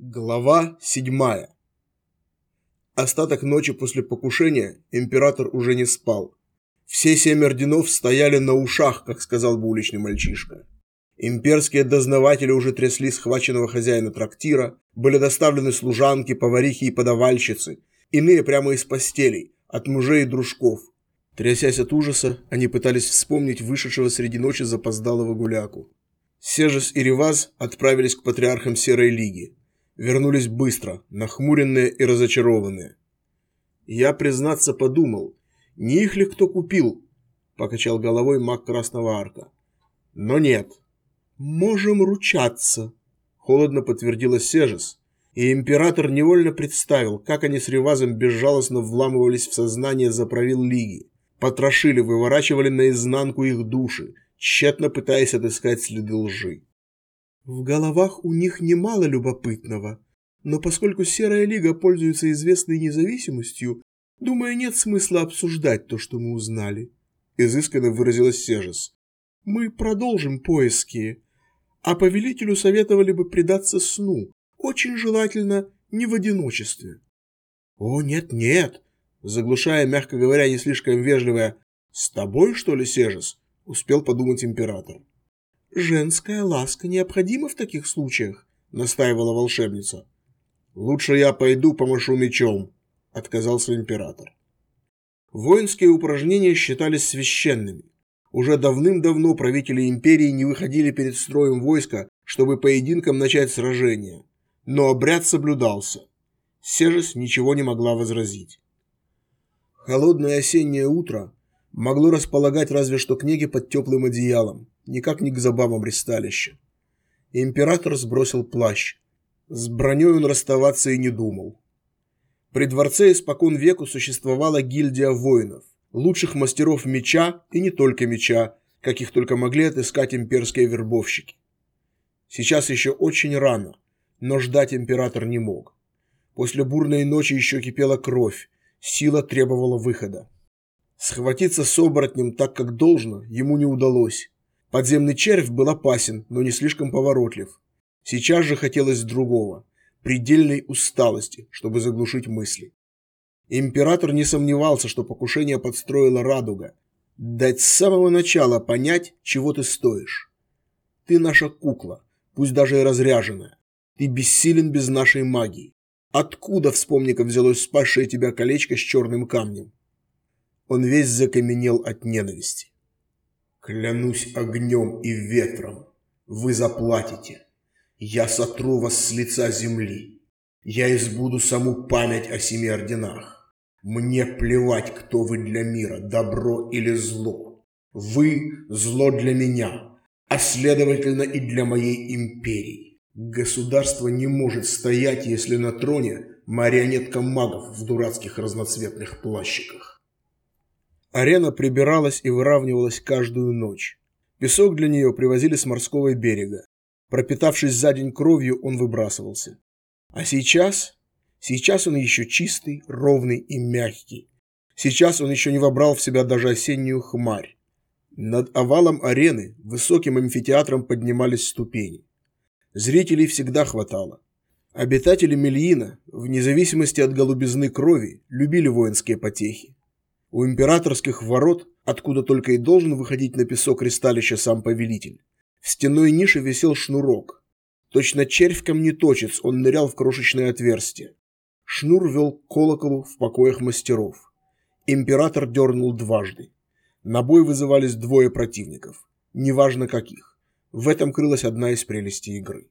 Глава 7. Остаток ночи после покушения император уже не спал. Все семь орденов стояли на ушах, как сказал бы уличный мальчишка. Имперские дознаватели уже трясли схваченного хозяина трактира, были доставлены служанки, поварихи и подавальщицы, иные прямо из постелей, от мужей и дружков. Трясясь от ужаса, они пытались вспомнить вышедшего среди ночи запоздалого гуляку. Сежес и Реваз отправились к патриархам Серой Лиги вернулись быстро, нахмуренные и разочарованные. Я, признаться, подумал, не их ли кто купил, покачал головой маг Красного Арка. Но нет. Можем ручаться, холодно подтвердила Сежес, и император невольно представил, как они с Ревазом безжалостно вламывались в сознание заправил Лиги, потрошили, выворачивали наизнанку их души, тщетно пытаясь отыскать следы лжи. В головах у них немало любопытного, но поскольку Серая Лига пользуется известной независимостью, думаю, нет смысла обсуждать то, что мы узнали. Изысканно выразилась Сежес. Мы продолжим поиски, а повелителю советовали бы предаться сну, очень желательно не в одиночестве. О, нет-нет, заглушая, мягко говоря, не слишком вежливое «С тобой, что ли, Сежес?» успел подумать император. «Женская ласка необходима в таких случаях», — настаивала волшебница. «Лучше я пойду помашу мечом», — отказался император. Воинские упражнения считались священными. Уже давным-давно правители империи не выходили перед строем войска, чтобы поединком начать сражение. Но обряд соблюдался. Сежес ничего не могла возразить. Холодное осеннее утро могло располагать разве что книги под теплым одеялом, никак не к забавам ристалища. Император сбросил плащ. С броней он расставаться и не думал. При дворце испокон веку существовала гильдия воинов, лучших мастеров меча и не только меча, каких только могли отыскать имперские вербовщики. Сейчас еще очень рано, но ждать император не мог. После бурной ночи еще кипела кровь, сила требовала выхода. Схватиться с оборотнем так, как должно, ему не удалось. Подземный червь был опасен, но не слишком поворотлив. Сейчас же хотелось другого – предельной усталости, чтобы заглушить мысли. Император не сомневался, что покушение подстроила радуга. Дать с самого начала понять, чего ты стоишь. Ты наша кукла, пусть даже и разряженная. Ты бессилен без нашей магии. Откуда, вспомни-ка, взялось спасшее тебя колечко с черным камнем? Он весь закаменел от ненависти. Клянусь огнем и ветром, вы заплатите. Я сотру вас с лица земли. Я избуду саму память о семи орденах. Мне плевать, кто вы для мира, добро или зло. Вы – зло для меня, а следовательно и для моей империи. Государство не может стоять, если на троне марионетка магов в дурацких разноцветных плащиках. Арена прибиралась и выравнивалась каждую ночь. Песок для нее привозили с морского берега. Пропитавшись за день кровью, он выбрасывался. А сейчас? Сейчас он еще чистый, ровный и мягкий. Сейчас он еще не вобрал в себя даже осеннюю хмарь. Над овалом арены высоким амфитеатром поднимались ступени. Зрителей всегда хватало. Обитатели Мельина, вне зависимости от голубизны крови, любили воинские потехи. У императорских ворот, откуда только и должен выходить на песок ристалища сам повелитель, в стенной нише висел шнурок. Точно червь-камнеточец он нырял в крошечное отверстие. Шнур вел к колоколу в покоях мастеров. Император дернул дважды. На бой вызывались двое противников. Неважно каких. В этом крылась одна из прелестей игры.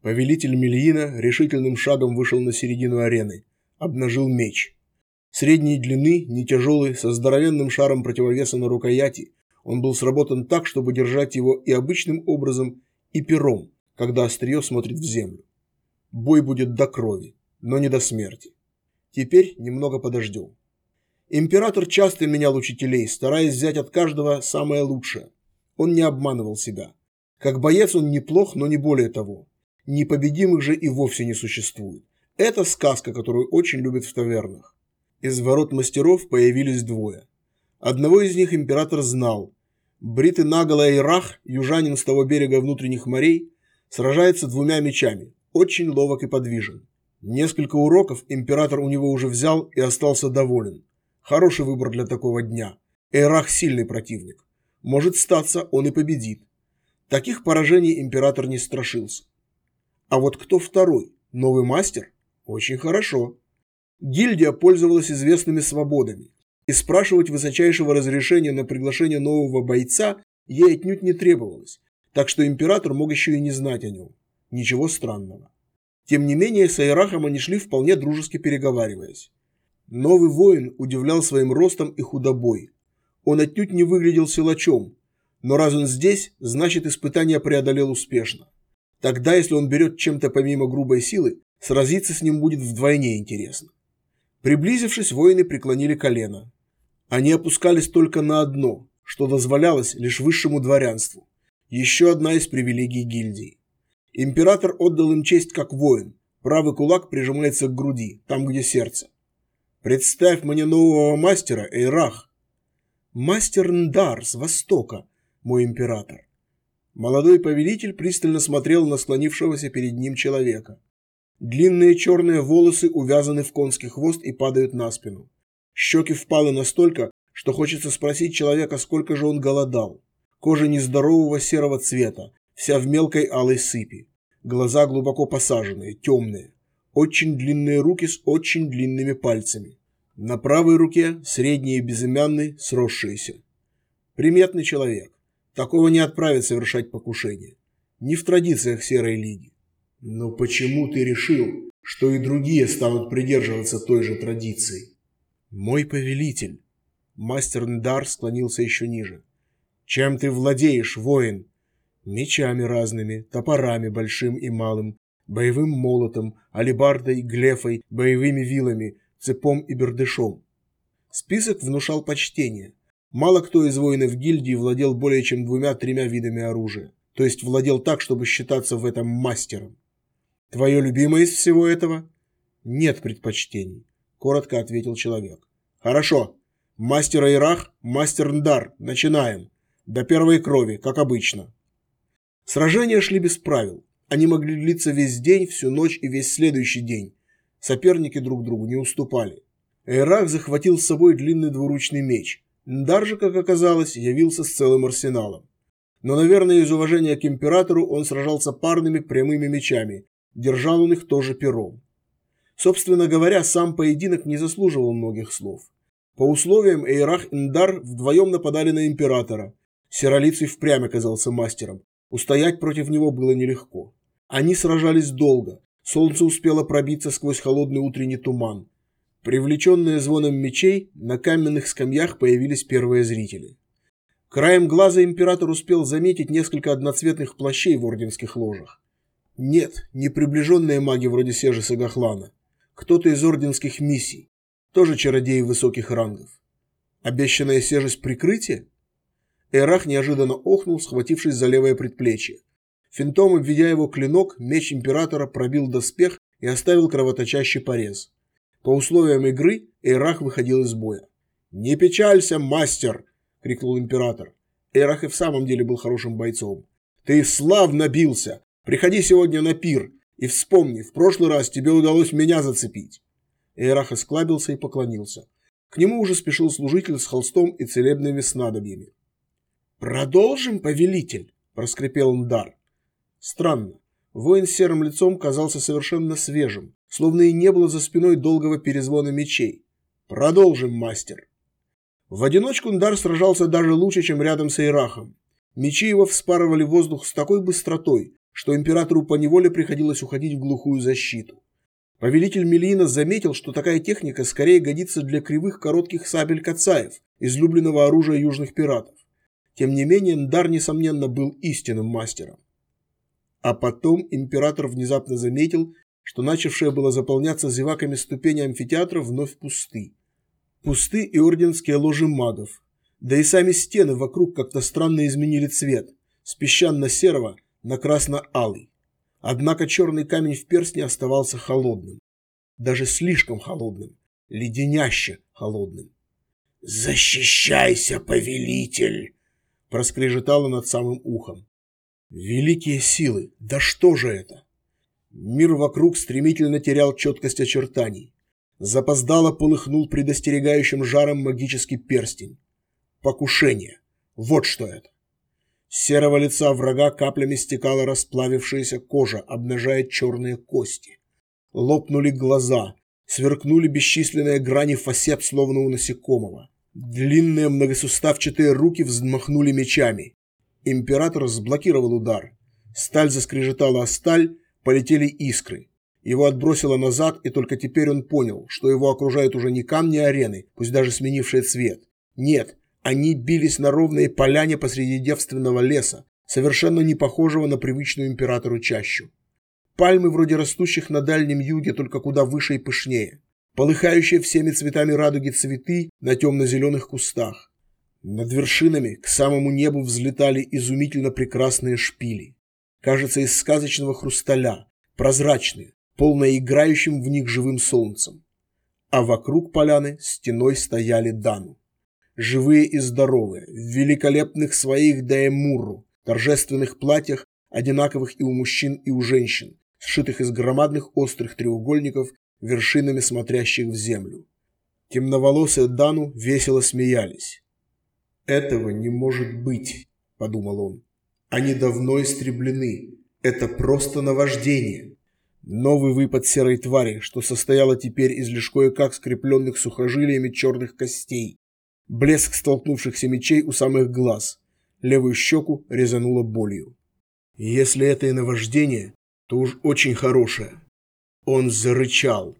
Повелитель Мельина решительным шагом вышел на середину арены, обнажил меч – Средней длины, не тяжелый, со здоровенным шаром противовеса на рукояти, он был сработан так, чтобы держать его и обычным образом, и пером, когда острие смотрит в землю. Бой будет до крови, но не до смерти. Теперь немного подождем. Император часто менял учителей, стараясь взять от каждого самое лучшее. Он не обманывал себя. Как боец он неплох, но не более того. Непобедимых же и вовсе не существует. Это сказка, которую очень любят в тавернах. Из ворот мастеров появились двое. Одного из них император знал. Бритый наголо Ирах, южанин с того берега внутренних морей, сражается двумя мечами, очень ловок и подвижен. Несколько уроков император у него уже взял и остался доволен. Хороший выбор для такого дня. Эйрах сильный противник. Может статься, он и победит. Таких поражений император не страшился. А вот кто второй? Новый мастер? Очень хорошо. Гильдия пользовалась известными свободами, и спрашивать высочайшего разрешения на приглашение нового бойца ей отнюдь не требовалось, так что император мог еще и не знать о нем. Ничего странного. Тем не менее, с Айрахом они шли вполне дружески переговариваясь. Новый воин удивлял своим ростом и худобой. Он отнюдь не выглядел силачом, но раз он здесь, значит испытание преодолел успешно. Тогда, если он берет чем-то помимо грубой силы, сразиться с ним будет вдвойне интересно. Приблизившись, воины преклонили колено. Они опускались только на одно, что дозволялось лишь высшему дворянству. Еще одна из привилегий гильдии. Император отдал им честь как воин. Правый кулак прижимается к груди, там, где сердце. «Представь мне нового мастера, Эйрах!» «Мастер Ндар с Востока, мой император!» Молодой повелитель пристально смотрел на склонившегося перед ним человека. Длинные черные волосы увязаны в конский хвост и падают на спину. Щеки впалы настолько, что хочется спросить человека, сколько же он голодал. Кожа нездорового серого цвета, вся в мелкой алой сыпи. Глаза глубоко посаженные, темные. Очень длинные руки с очень длинными пальцами. На правой руке средний и безымянный, сросшиеся. Приметный человек. Такого не отправят совершать покушение. Не в традициях Серой Лиги. Но почему ты решил, что и другие станут придерживаться той же традиции? Мой повелитель. Мастер Ндар склонился еще ниже. Чем ты владеешь, воин? Мечами разными, топорами большим и малым, боевым молотом, алебардой, глефой, боевыми вилами, цепом и бердышом. Список внушал почтение. Мало кто из воинов гильдии владел более чем двумя-тремя видами оружия, то есть владел так, чтобы считаться в этом мастером. Твое любимое из всего этого? Нет предпочтений, коротко ответил человек. Хорошо. Мастер Айрах, мастер Ндар, начинаем. До первой крови, как обычно. Сражения шли без правил. Они могли длиться весь день, всю ночь и весь следующий день. Соперники друг другу не уступали. Эйрах захватил с собой длинный двуручный меч. Ндар же, как оказалось, явился с целым арсеналом. Но, наверное, из уважения к императору он сражался парными прямыми мечами, Держал он их тоже пером. Собственно говоря, сам поединок не заслуживал многих слов. По условиям Эйрах и Ндар вдвоем нападали на императора. Серолицый впрямь оказался мастером. Устоять против него было нелегко. Они сражались долго. Солнце успело пробиться сквозь холодный утренний туман. Привлеченные звоном мечей, на каменных скамьях появились первые зрители. Краем глаза император успел заметить несколько одноцветных плащей в орденских ложах. Нет, не приближенные маги вроде Сежи Сагахлана. Кто-то из орденских миссий. Тоже чародеи высоких рангов. Обещанная Сежесть прикрытие? Эрах неожиданно охнул, схватившись за левое предплечье. Финтом, обведя его клинок, меч императора пробил доспех и оставил кровоточащий порез. По условиям игры Эрах выходил из боя. «Не печалься, мастер!» — крикнул император. Эрах и в самом деле был хорошим бойцом. «Ты славно бился! Приходи сегодня на пир и вспомни, в прошлый раз тебе удалось меня зацепить. Эйрах осклабился и поклонился. К нему уже спешил служитель с холстом и целебными снадобьями. «Продолжим, повелитель!» – проскрипел Ндар. Странно. Воин с серым лицом казался совершенно свежим, словно и не было за спиной долгого перезвона мечей. «Продолжим, мастер!» В одиночку Ндар сражался даже лучше, чем рядом с Эйрахом. Мечи его вспарывали воздух с такой быстротой, что императору поневоле приходилось уходить в глухую защиту. Повелитель Мелина заметил, что такая техника скорее годится для кривых коротких сабель кацаев, излюбленного оружия южных пиратов. Тем не менее, Ндар, несомненно, был истинным мастером. А потом император внезапно заметил, что начавшая было заполняться зеваками ступени амфитеатра вновь пусты. Пусты и орденские ложи магов. Да и сами стены вокруг как-то странно изменили цвет, с песчано-серого на красно-алый. Однако черный камень в перстне оставался холодным. Даже слишком холодным, леденяще холодным. «Защищайся, повелитель!» – проскрежетало над самым ухом. «Великие силы! Да что же это?» Мир вокруг стремительно терял четкость очертаний. Запоздало полыхнул предостерегающим жаром магический перстень. Покушение. Вот что это. Серого лица врага каплями стекала расплавившаяся кожа, обнажая черные кости. Лопнули глаза, сверкнули бесчисленные грани фасет, словно у насекомого. Длинные многосуставчатые руки взмахнули мечами. Император сблокировал удар. Сталь заскрежетала о сталь, полетели искры. Его отбросило назад, и только теперь он понял, что его окружают уже не камни арены, пусть даже сменившие цвет. Нет, они бились на ровной поляне посреди девственного леса, совершенно не похожего на привычную императору чащу. Пальмы вроде растущих на Дальнем Юге, только куда выше и пышнее. Полыхающие всеми цветами радуги цветы на темно-зеленых кустах. Над вершинами к самому небу взлетали изумительно прекрасные шпили. Кажется, из сказочного хрусталя, прозрачные, полные играющим в них живым солнцем. А вокруг поляны стеной стояли Дану живые и здоровые, в великолепных своих даэмуру, торжественных платьях, одинаковых и у мужчин, и у женщин, сшитых из громадных острых треугольников, вершинами смотрящих в землю. Темноволосые Дану весело смеялись. «Этого не может быть», — подумал он. «Они давно истреблены. Это просто наваждение». Новый выпад серой твари, что состояло теперь из лишь кое-как скрепленных сухожилиями черных костей, Блеск столкнувшихся мечей у самых глаз. Левую щеку резануло болью. Если это и наваждение, то уж очень хорошее. Он зарычал.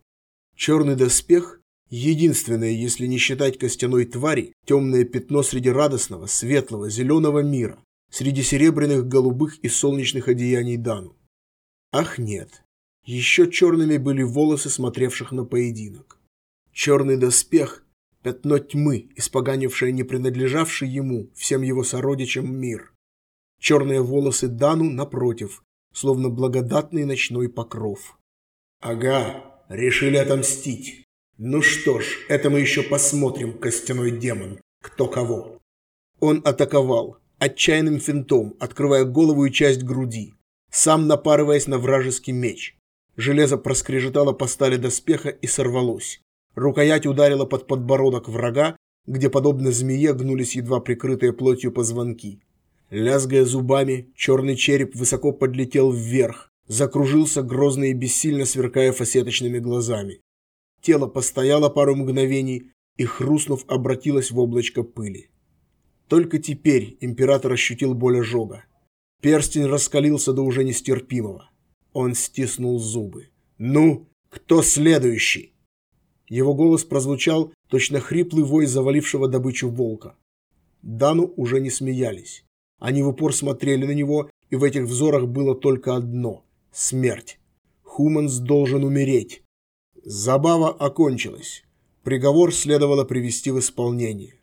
Черный доспех – единственное, если не считать костяной твари, темное пятно среди радостного, светлого, зеленого мира, среди серебряных, голубых и солнечных одеяний Дану. Ах нет, еще черными были волосы смотревших на поединок. Черный доспех пятно тьмы, испоганившее не принадлежавший ему, всем его сородичам мир. Черные волосы Дану напротив, словно благодатный ночной покров. «Ага, решили отомстить. Ну что ж, это мы еще посмотрим, костяной демон, кто кого». Он атаковал, отчаянным финтом, открывая голову и часть груди, сам напарываясь на вражеский меч. Железо проскрежетало по стали доспеха и сорвалось. Рукоять ударила под подбородок врага, где, подобно змее, гнулись едва прикрытые плотью позвонки. Лязгая зубами, черный череп высоко подлетел вверх, закружился грозно и бессильно сверкая фасеточными глазами. Тело постояло пару мгновений и, хрустнув, обратилось в облачко пыли. Только теперь император ощутил боль ожога. Перстень раскалился до уже нестерпимого. Он стиснул зубы. «Ну, кто следующий?» Его голос прозвучал, точно хриплый вой завалившего добычу волка. Дану уже не смеялись. Они в упор смотрели на него, и в этих взорах было только одно – смерть. Хуманс должен умереть. Забава окончилась. Приговор следовало привести в исполнение.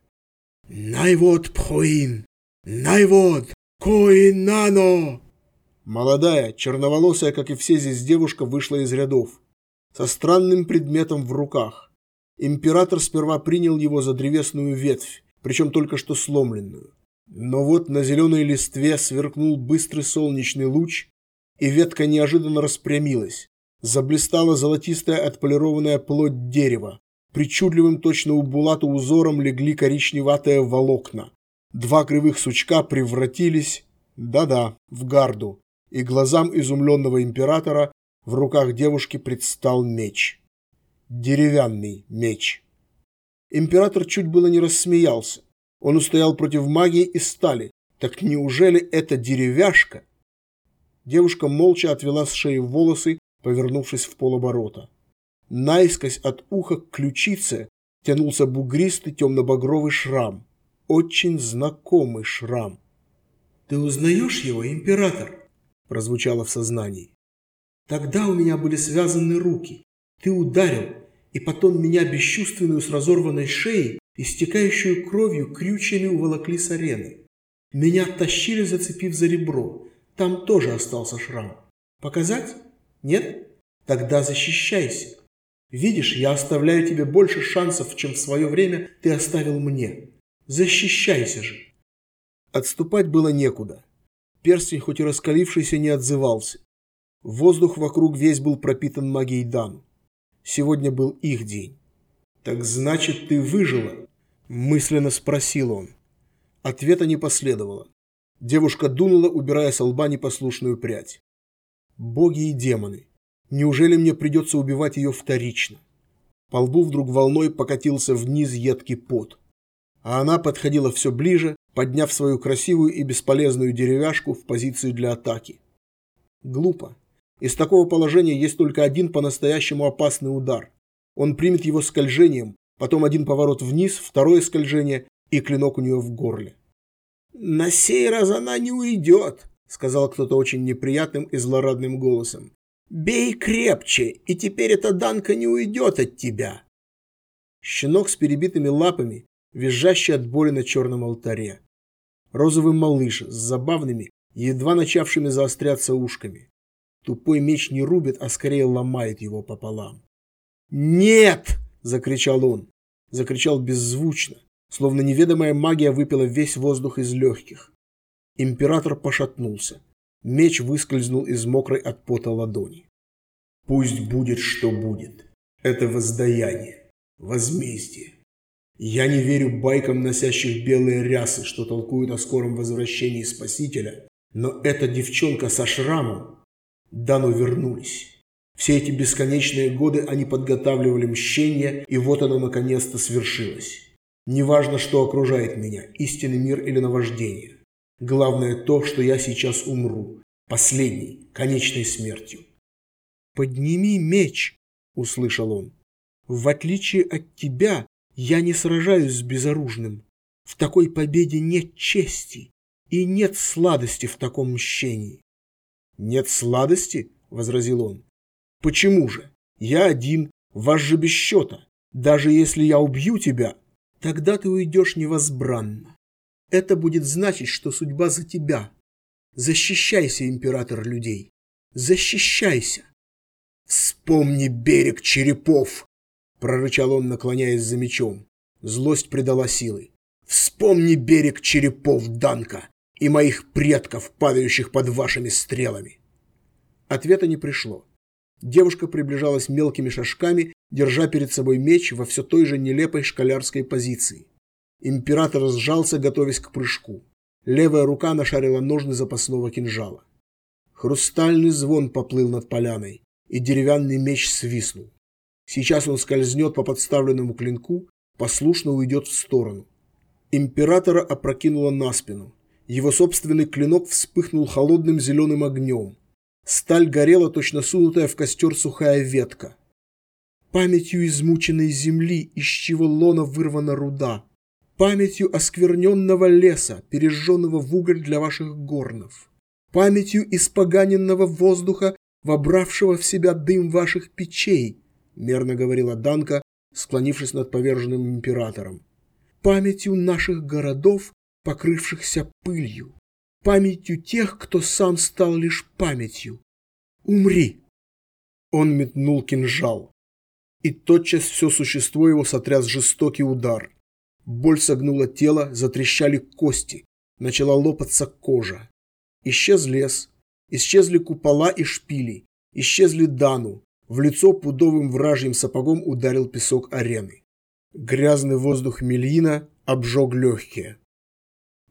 «Найвод пхоин! Найвод! Коин нано!» Молодая, черноволосая, как и все здесь девушка, вышла из рядов со странным предметом в руках. Император сперва принял его за древесную ветвь, причем только что сломленную. Но вот на зеленой листве сверкнул быстрый солнечный луч, и ветка неожиданно распрямилась. Заблистала золотистая отполированная плоть дерева. Причудливым точно у булата узором легли коричневатые волокна. Два кривых сучка превратились, да-да, в гарду, и глазам изумленного императора в руках девушки предстал меч. Деревянный меч. Император чуть было не рассмеялся. Он устоял против магии и стали. Так неужели это деревяшка? Девушка молча отвела с шеи волосы, повернувшись в полоборота. Наискось от уха к ключице тянулся бугристый темно-багровый шрам. Очень знакомый шрам. «Ты узнаешь его, император?» прозвучало в сознании. Тогда у меня были связаны руки. Ты ударил, и потом меня бесчувственную с разорванной шеей, истекающую кровью, крючьями уволокли с арены. Меня тащили, зацепив за ребро. Там тоже остался шрам. Показать? Нет? Тогда защищайся. Видишь, я оставляю тебе больше шансов, чем в свое время ты оставил мне. Защищайся же. Отступать было некуда. Перстень, хоть и раскалившийся, не отзывался. Воздух вокруг весь был пропитан магией Дан. Сегодня был их день. «Так значит, ты выжила?» – мысленно спросил он. Ответа не последовало. Девушка дунула, убирая с лба непослушную прядь. «Боги и демоны! Неужели мне придется убивать ее вторично?» По лбу вдруг волной покатился вниз едкий пот. А она подходила все ближе, подняв свою красивую и бесполезную деревяшку в позицию для атаки. Глупо. Из такого положения есть только один по-настоящему опасный удар. Он примет его скольжением, потом один поворот вниз, второе скольжение и клинок у нее в горле. «На сей раз она не уйдет», — сказал кто-то очень неприятным и злорадным голосом. «Бей крепче, и теперь эта данка не уйдет от тебя». Щенок с перебитыми лапами, визжащий от боли на черном алтаре. Розовый малыш с забавными, едва начавшими заостряться ушками. Тупой меч не рубит, а скорее ломает его пополам. «Нет!» – закричал он. Закричал беззвучно, словно неведомая магия выпила весь воздух из легких. Император пошатнулся. Меч выскользнул из мокрой от пота ладони. «Пусть будет, что будет. Это воздаяние, возмездие. Я не верю байкам, носящих белые рясы, что толкуют о скором возвращении Спасителя, но эта девчонка со шрамом Дану вернулись. Все эти бесконечные годы они подготавливали мщение, и вот оно наконец-то свершилось. Неважно, что окружает меня, истинный мир или наваждение. Главное то, что я сейчас умру. Последней, конечной смертью. «Подними меч!» – услышал он. «В отличие от тебя, я не сражаюсь с безоружным. В такой победе нет чести и нет сладости в таком мщении». «Нет сладости?» – возразил он. Почему же? Я один, вас же без счета. Даже если я убью тебя, тогда ты уйдешь невозбранно. Это будет значить, что судьба за тебя. Защищайся, император людей. Защищайся. Вспомни берег черепов, прорычал он, наклоняясь за мечом. Злость придала силы. Вспомни берег черепов, Данка, и моих предков, падающих под вашими стрелами. Ответа не пришло. Девушка приближалась мелкими шажками, держа перед собой меч во все той же нелепой школярской позиции. Император сжался, готовясь к прыжку. Левая рука нашарила ножны запасного кинжала. Хрустальный звон поплыл над поляной, и деревянный меч свистнул. Сейчас он скользнет по подставленному клинку, послушно уйдет в сторону. Императора опрокинуло на спину. Его собственный клинок вспыхнул холодным зеленым огнем. Сталь горела, точно сунутая в костер сухая ветка. Памятью измученной земли, из чего лона вырвана руда. Памятью оскверненного леса, пережженного в уголь для ваших горнов. Памятью испоганенного воздуха, вобравшего в себя дым ваших печей, мерно говорила Данка, склонившись над поверженным императором. Памятью наших городов, покрывшихся пылью памятью тех, кто сам стал лишь памятью. Умри!» Он метнул кинжал. И тотчас все существо его сотряс жестокий удар. Боль согнула тело, затрещали кости, начала лопаться кожа. Исчез лес, исчезли купола и шпили, исчезли Дану, в лицо пудовым вражьим сапогом ударил песок арены. Грязный воздух Мельина обжег легкие.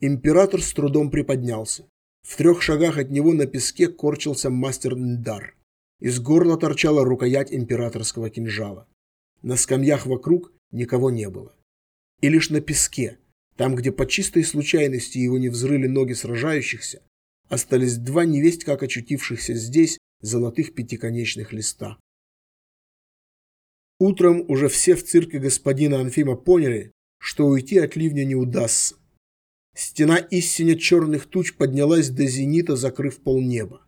Император с трудом приподнялся. В трех шагах от него на песке корчился мастер Ндар. Из горла торчала рукоять императорского кинжала. На скамьях вокруг никого не было. И лишь на песке, там, где по чистой случайности его не взрыли ноги сражающихся, остались два невесть как очутившихся здесь золотых пятиконечных листа. Утром уже все в цирке господина Анфима поняли, что уйти от ливня не удастся. Стена истине черных туч поднялась до зенита, закрыв полнеба.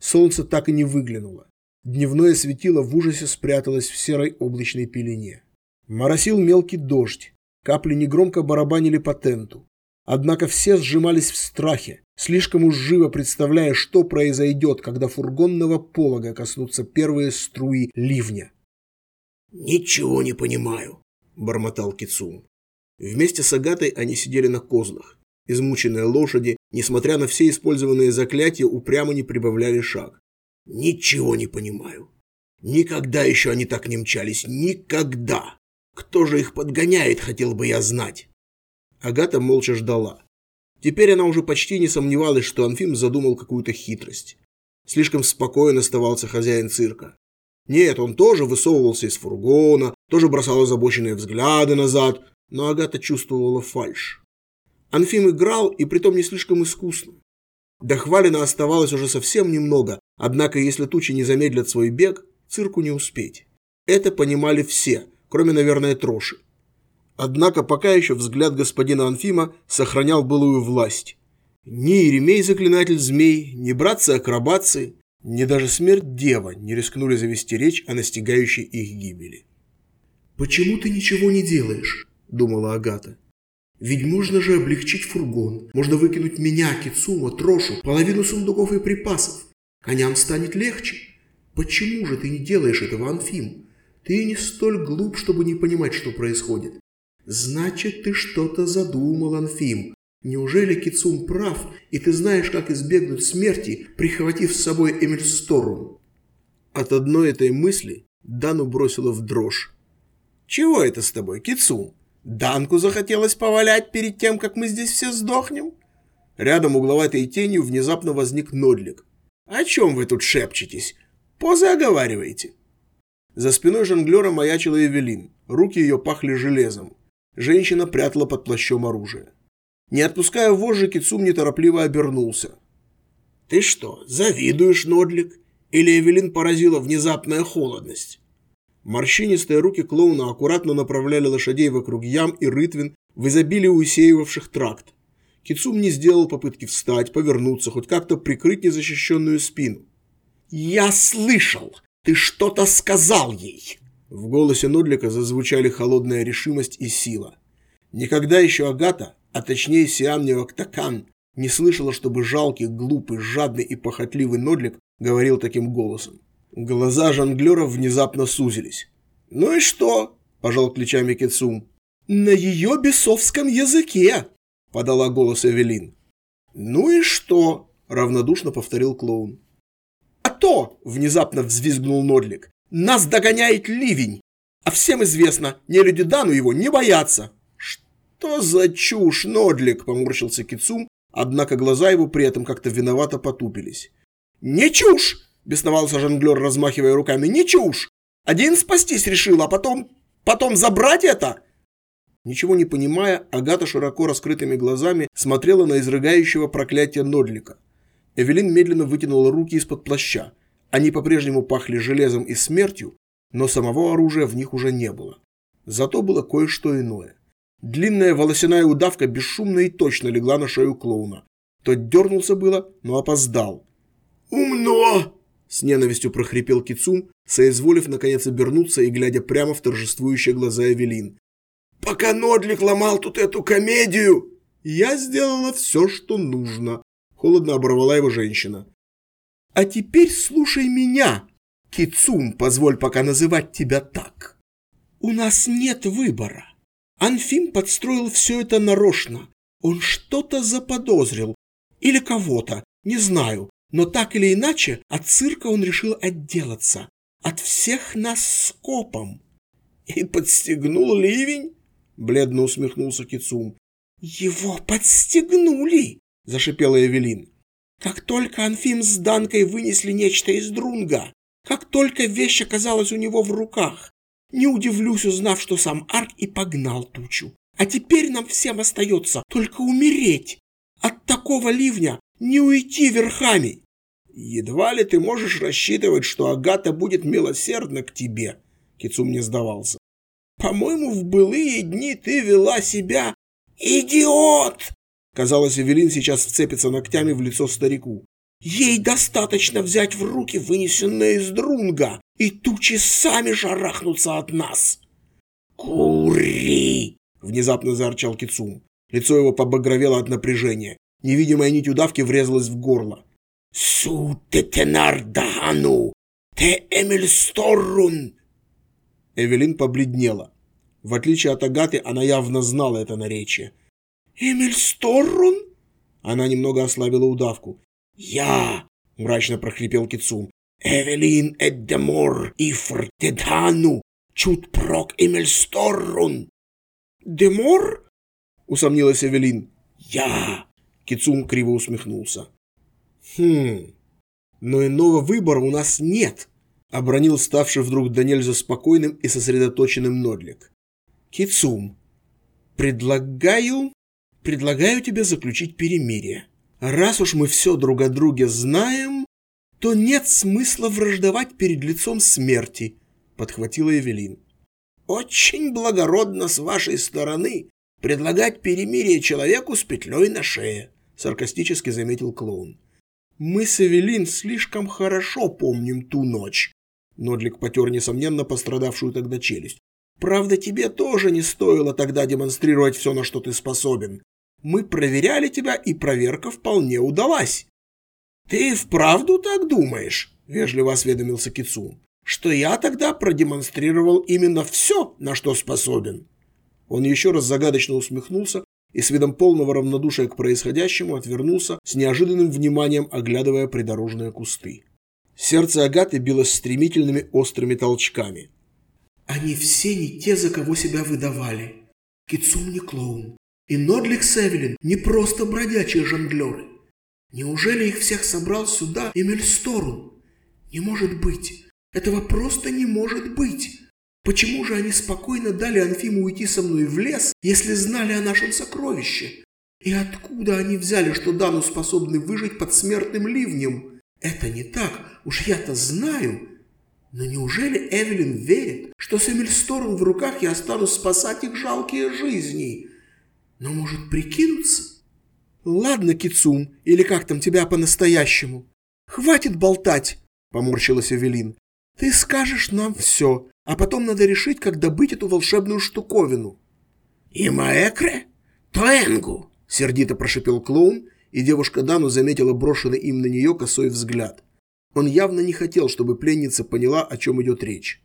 Солнце так и не выглянуло. Дневное светило в ужасе спряталось в серой облачной пелене. Моросил мелкий дождь. Капли негромко барабанили по тенту. Однако все сжимались в страхе, слишком уж живо представляя, что произойдет, когда фургонного полога коснутся первые струи ливня. «Ничего не понимаю», – бормотал Кицун. Вместе с Агатой они сидели на козлах. Измученные лошади, несмотря на все использованные заклятия, упрямо не прибавляли шаг. Ничего не понимаю. Никогда еще они так не мчались. Никогда. Кто же их подгоняет, хотел бы я знать. Агата молча ждала. Теперь она уже почти не сомневалась, что Анфим задумал какую-то хитрость. Слишком спокоен оставался хозяин цирка. Нет, он тоже высовывался из фургона, тоже бросал озабоченные взгляды назад, но Агата чувствовала фальшь. Анфим играл, и притом не слишком искусно. До Хвалина оставалось уже совсем немного, однако если тучи не замедлят свой бег, цирку не успеть. Это понимали все, кроме, наверное, Троши. Однако пока еще взгляд господина Анфима сохранял былую власть. Ни Еремей заклинатель змей, ни братцы-акробатцы, ни даже смерть дева не рискнули завести речь о настигающей их гибели. «Почему ты ничего не делаешь?» – думала Агата. «Ведь можно же облегчить фургон, можно выкинуть меня, Кицума, Трошу, половину сундуков и припасов. Коням станет легче. Почему же ты не делаешь этого, Анфим? Ты не столь глуп, чтобы не понимать, что происходит. Значит, ты что-то задумал, Анфим. Неужели Кицум прав, и ты знаешь, как избегнуть смерти, прихватив с собой Эмильсторум? От одной этой мысли Дану бросила в дрожь. «Чего это с тобой, Кицум? Данку захотелось повалять перед тем, как мы здесь все сдохнем?» Рядом угловатой тенью внезапно возник Нодлик. «О чем вы тут шепчетесь? Позы оговариваете?» За спиной жонглера маячила Эвелин. Руки ее пахли железом. Женщина прятала под плащом оружие. Не отпуская вожжи, Кицум неторопливо обернулся. «Ты что, завидуешь, Нодлик? Или Эвелин поразила внезапная холодность?» Морщинистые руки клоуна аккуратно направляли лошадей вокруг ям и рытвин в изобилии усеивавших тракт. Кицум не сделал попытки встать, повернуться, хоть как-то прикрыть незащищенную спину. «Я слышал! Ты что-то сказал ей!» В голосе Нодлика зазвучали холодная решимость и сила. Никогда еще Агата, а точнее Сиам Неоктакан, не слышала, чтобы жалкий, глупый, жадный и похотливый Нодлик говорил таким голосом. Глаза жонглера внезапно сузились. «Ну и что?» – пожал плечами Кицум. «На ее бесовском языке!» – подала голос Эвелин. «Ну и что?» – равнодушно повторил клоун. «А то!» – внезапно взвизгнул Нодлик. Нас догоняет ливень. А всем известно, не люди Дану его не боятся. Что за чушь, Нодлик, поморщился Кицум, однако глаза его при этом как-то виновато потупились. Не чушь, бесновался жонглер, размахивая руками, не чушь. Один спастись решил, а потом... потом забрать это? Ничего не понимая, Агата широко раскрытыми глазами смотрела на изрыгающего проклятие Нодлика. Эвелин медленно вытянула руки из-под плаща. Они по-прежнему пахли железом и смертью, но самого оружия в них уже не было. Зато было кое-что иное. Длинная волосяная удавка бесшумно и точно легла на шею клоуна. Тот дернулся было, но опоздал. «Умно!» – с ненавистью прохрипел Кицум, соизволив наконец обернуться и глядя прямо в торжествующие глаза Эвелин. «Пока Нодлик ломал тут эту комедию!» «Я сделала все, что нужно», – холодно оборвала его женщина. А теперь слушай меня, Кицум, позволь пока называть тебя так. У нас нет выбора. Анфим подстроил все это нарочно. Он что-то заподозрил. Или кого-то, не знаю. Но так или иначе, от цирка он решил отделаться. От всех нас скопом. И подстегнул ливень? Бледно усмехнулся Кицум. Его подстегнули, зашипела Эвелин. Как только Анфим с Данкой вынесли нечто из Друнга, как только вещь оказалась у него в руках, не удивлюсь, узнав, что сам Арк и погнал тучу. А теперь нам всем остается только умереть. От такого ливня не уйти верхами. Едва ли ты можешь рассчитывать, что Агата будет милосердна к тебе, Кицум не сдавался. По-моему, в былые дни ты вела себя... Идиот! Казалось, Эвелин сейчас вцепится ногтями в лицо старику. Ей достаточно взять в руки вынесенное из друнга, и тучи сами шарахнутся от нас. «Кури!» — внезапно заорчал Кицум. Лицо его побагровело от напряжения. Невидимая нить удавки врезалась в горло. «Су те тенардану! Те эмильсторрун!» Эвелин побледнела. В отличие от Агаты, она явно знала это наречие. «Эмиль Сторрун?» Она немного ослабила удавку. «Я!» – мрачно прохрипел Кицум. Эвелин Эддемор Ифр Дедану Чут прок Эмельсторрун. Демор? Усомнилась Эвелин. Я. Кицум криво усмехнулся. Хм, но иного выбора у нас нет, обронил ставший вдруг до нельзя спокойным и сосредоточенным Нодлик. Кицум, предлагаю... предлагаю тебе заключить перемирие. Раз уж мы все друг о друге знаем, то нет смысла враждовать перед лицом смерти, подхватила Эвелин. Очень благородно с вашей стороны предлагать перемирие человеку с петлей на шее, саркастически заметил клоун. Мы с Эвелин слишком хорошо помним ту ночь. Нодлик потер несомненно пострадавшую тогда челюсть. Правда, тебе тоже не стоило тогда демонстрировать все, на что ты способен. Мы проверяли тебя, и проверка вполне удалась. Ты вправду так думаешь? Вежливо осведомился Кицун. Что я тогда продемонстрировал именно все, на что способен. Он еще раз загадочно усмехнулся и с видом полного равнодушия к происходящему отвернулся с неожиданным вниманием, оглядывая придорожные кусты. Сердце Агаты билось стремительными острыми толчками. «Они все не те, за кого себя выдавали. Кицум не клоун. И Нодлик Севелин не просто бродячие жонглеры. Неужели их всех собрал сюда Эмильсторун? Не может быть. Этого просто не может быть. Почему же они спокойно дали Анфиму уйти со мной в лес, если знали о нашем сокровище? И откуда они взяли, что Дану способны выжить под смертным ливнем? Это не так, уж я-то знаю. Но неужели Эвелин верит, что с Эмильстором в руках я останусь спасать их жалкие жизни? Но может прикинуться? Ладно, Кицум, или как там тебя по-настоящему? Хватит болтать, поморщилась Эвелин. Ты скажешь нам все, а потом надо решить, как добыть эту волшебную штуковину. И маэкре? Тоэнгу! Сердито прошипел клоун, и девушка Дану заметила брошенный им на нее косой взгляд. Он явно не хотел, чтобы пленница поняла, о чем идет речь.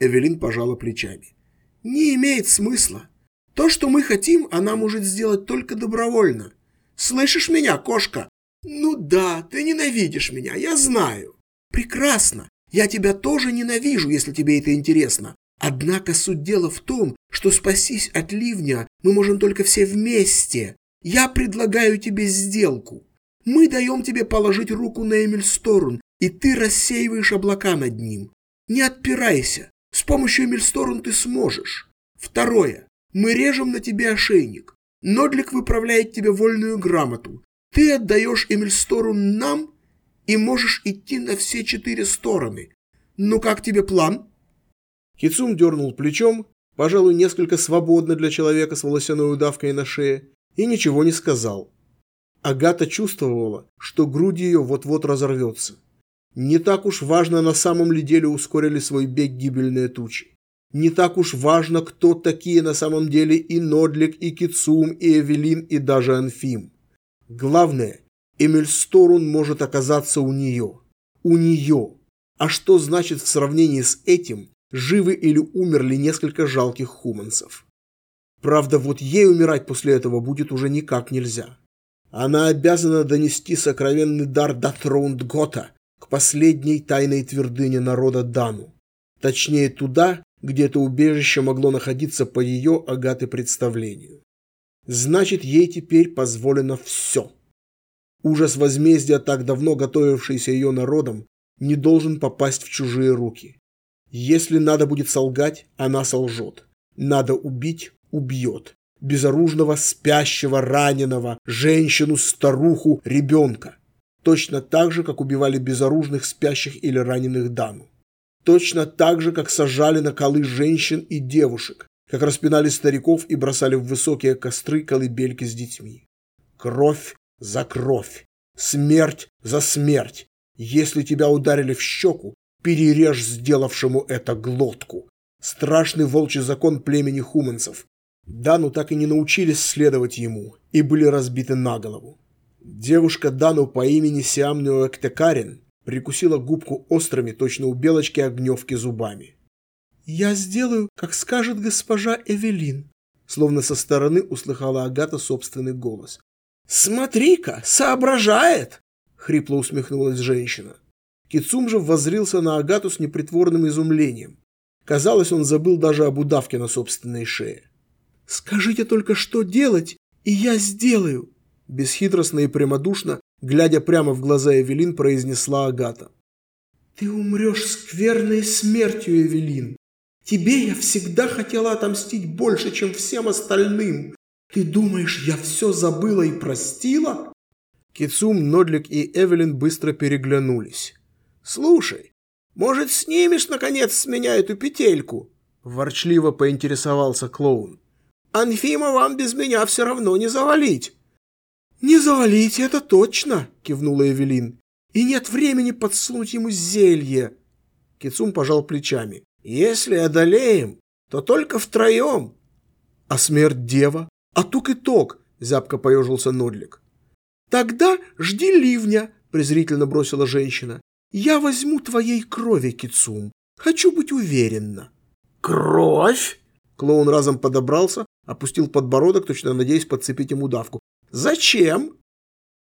Эвелин пожала плечами. «Не имеет смысла. То, что мы хотим, она может сделать только добровольно. Слышишь меня, кошка? Ну да, ты ненавидишь меня, я знаю. Прекрасно. Я тебя тоже ненавижу, если тебе это интересно. Однако суть дела в том, что спастись от ливня мы можем только все вместе. Я предлагаю тебе сделку. Мы даем тебе положить руку на Эмильсторн, и ты рассеиваешь облака над ним. Не отпирайся. С помощью Эмильсторн ты сможешь. Второе. Мы режем на тебе ошейник. Нодлик выправляет тебе вольную грамоту. Ты отдаешь Эмильсторн нам и можешь идти на все четыре стороны. Ну как тебе план?» Кицум дернул плечом, пожалуй, несколько свободно для человека с волосяной удавкой на шее, и ничего не сказал. Агата чувствовала, что грудь ее вот-вот разорвется. Не так уж важно, на самом ли деле ускорили свой бег гибельные тучи. Не так уж важно, кто такие на самом деле и Нодлик, и Кицум, и Эвелин, и даже Анфим. Главное, Эмильсторун может оказаться у нее. У нее. А что значит в сравнении с этим, живы или умерли несколько жалких хуманцев? Правда, вот ей умирать после этого будет уже никак нельзя. Она обязана донести сокровенный дар Датроунд-Гота к последней тайной твердыне народа Дану. Точнее, туда, где это убежище могло находиться по ее Агаты представлению. Значит, ей теперь позволено все. Ужас возмездия, так давно готовившийся ее народом, не должен попасть в чужие руки. Если надо будет солгать, она солжет. Надо убить – убьет. Безоружного, спящего, раненого, женщину, старуху, ребенка. Точно так же, как убивали безоружных, спящих или раненых Дану. Точно так же, как сажали на колы женщин и девушек, как распинали стариков и бросали в высокие костры колыбельки с детьми. Кровь за кровь, смерть за смерть. Если тебя ударили в щеку, перережь сделавшему это глотку. Страшный волчий закон племени хуманцев. Дану так и не научились следовать ему и были разбиты на голову. Девушка Дану по имени Сиамнио Эктекарин прикусила губку острыми, точно у белочки огневки зубами. «Я сделаю, как скажет госпожа Эвелин», словно со стороны услыхала Агата собственный голос. «Смотри-ка, соображает!» — хрипло усмехнулась женщина. Кицум же воззрился на Агату с непритворным изумлением. Казалось, он забыл даже об удавке на собственной шее. «Скажите только, что делать, и я сделаю!» Бесхитростно и прямодушно, глядя прямо в глаза Эвелин, произнесла Агата. «Ты умрешь скверной смертью, Эвелин. Тебе я всегда хотела отомстить больше, чем всем остальным. Ты думаешь, я все забыла и простила?» Кицум, Нодлик и Эвелин быстро переглянулись. «Слушай, может, снимешь, наконец, с меня эту петельку?» Ворчливо поинтересовался клоун. «Анфима вам без меня все равно не завалить». «Не завалить, это точно!» – кивнула Эвелин. «И нет времени подсунуть ему зелье!» Кицум пожал плечами. «Если одолеем, то только втроем!» «А смерть дева? А тук и ток!» – зябко поежился Нодлик. «Тогда жди ливня!» – презрительно бросила женщина. «Я возьму твоей крови, Кицум. Хочу быть уверенна». «Кровь?» Клоун разом подобрался, опустил подбородок, точно надеясь подцепить ему давку. «Зачем?»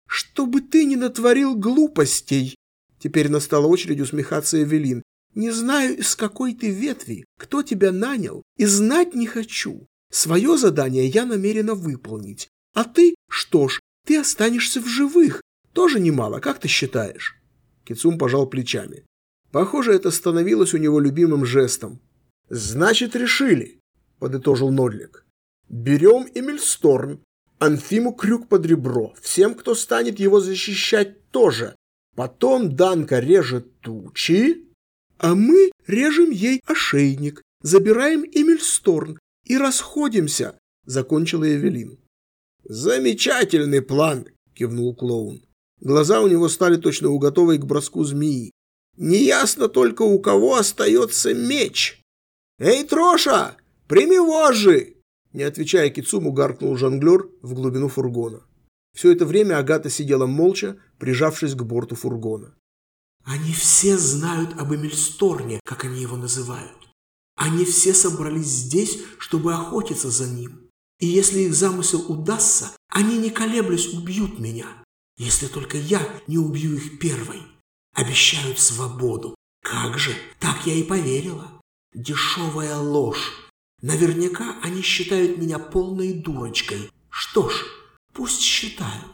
«Чтобы ты не натворил глупостей!» Теперь настала очередь усмехаться Эвелин. «Не знаю, из какой ты ветви, кто тебя нанял, и знать не хочу. Свое задание я намерена выполнить. А ты, что ж, ты останешься в живых. Тоже немало, как ты считаешь?» Кицум пожал плечами. Похоже, это становилось у него любимым жестом. «Значит, решили», — подытожил Нодлик. «Берем Эмильсторн, Анфиму крюк под ребро, всем, кто станет его защищать, тоже. Потом Данка режет тучи, а мы режем ей ошейник, забираем Эмильсторн и расходимся», — закончила Эвелин. «Замечательный план», — кивнул клоун. Глаза у него стали точно уготовой к броску змеи. Неясно только, у кого остается меч. «Эй, Троша, прими вожжи!» Не отвечая Кицуму, гаркнул жонглер в глубину фургона. Все это время Агата сидела молча, прижавшись к борту фургона. «Они все знают об Эмильсторне, как они его называют. Они все собрались здесь, чтобы охотиться за ним. И если их замысел удастся, они, не колеблясь, убьют меня если только я не убью их первой. Обещают свободу. Как же, так я и поверила. Дешевая ложь. Наверняка они считают меня полной дурочкой. Что ж, пусть считают.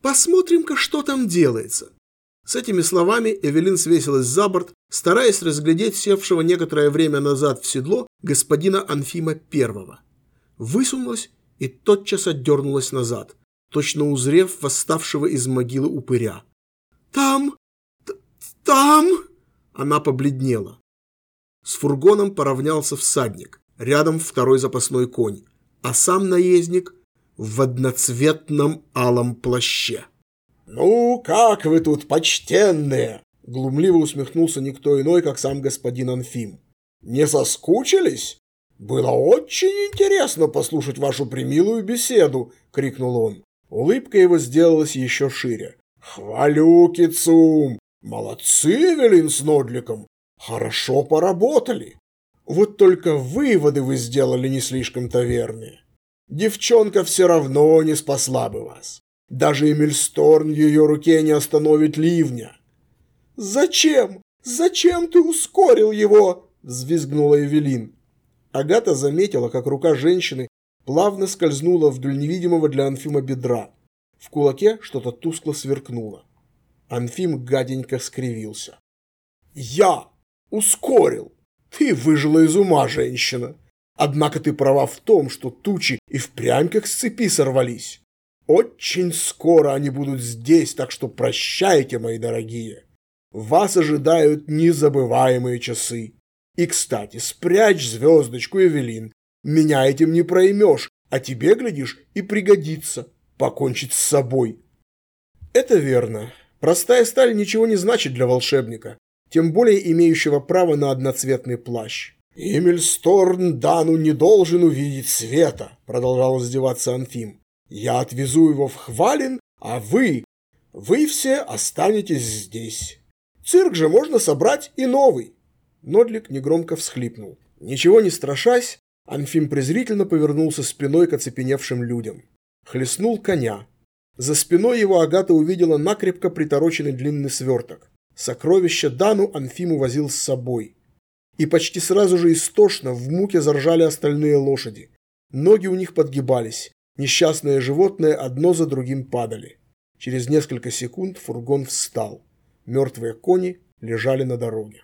Посмотрим-ка, что там делается. С этими словами Эвелин свесилась за борт, стараясь разглядеть севшего некоторое время назад в седло господина Анфима Первого. Высунулась и тотчас отдернулась назад точно узрев восставшего из могилы упыря. «Там! Там!» Она побледнела. С фургоном поравнялся всадник, рядом второй запасной конь, а сам наездник в одноцветном алом плаще. «Ну, как вы тут, почтенные!» Глумливо усмехнулся никто иной, как сам господин Анфим. «Не соскучились? Было очень интересно послушать вашу примилую беседу!» — крикнул он. Улыбка его сделалась еще шире. «Хвалю, Кицум! Молодцы, Велин с Нодликом! Хорошо поработали! Вот только выводы вы сделали не слишком-то верные. Девчонка все равно не спасла бы вас. Даже Эмильсторн ее руке не остановит ливня». «Зачем? Зачем ты ускорил его?» – взвизгнула Эвелин. Агата заметила, как рука женщины плавно скользнула вдоль невидимого для Анфима бедра. В кулаке что-то тускло сверкнуло. Анфим гаденько скривился. «Я ускорил! Ты выжила из ума, женщина! Однако ты права в том, что тучи и впрямь как с цепи сорвались. Очень скоро они будут здесь, так что прощайте, мои дорогие. Вас ожидают незабываемые часы. И, кстати, спрячь звездочку, Эвелин, меня этим не проймешь, а тебе, глядишь, и пригодится покончить с собой. Это верно. Простая сталь ничего не значит для волшебника, тем более имеющего право на одноцветный плащ. «Эмильсторн Дану не должен увидеть света», — продолжал издеваться Анфим. «Я отвезу его в Хвалин, а вы, вы все останетесь здесь. Цирк же можно собрать и новый». Нодлик негромко всхлипнул. Ничего не страшась, Анфим презрительно повернулся спиной к оцепеневшим людям. Хлестнул коня. За спиной его Агата увидела накрепко притороченный длинный сверток. Сокровища Дану Анфиму возил с собой. И почти сразу же истошно в муке заржали остальные лошади. Ноги у них подгибались, несчастные животные одно за другим падали. Через несколько секунд фургон встал. Мертвые кони лежали на дороге.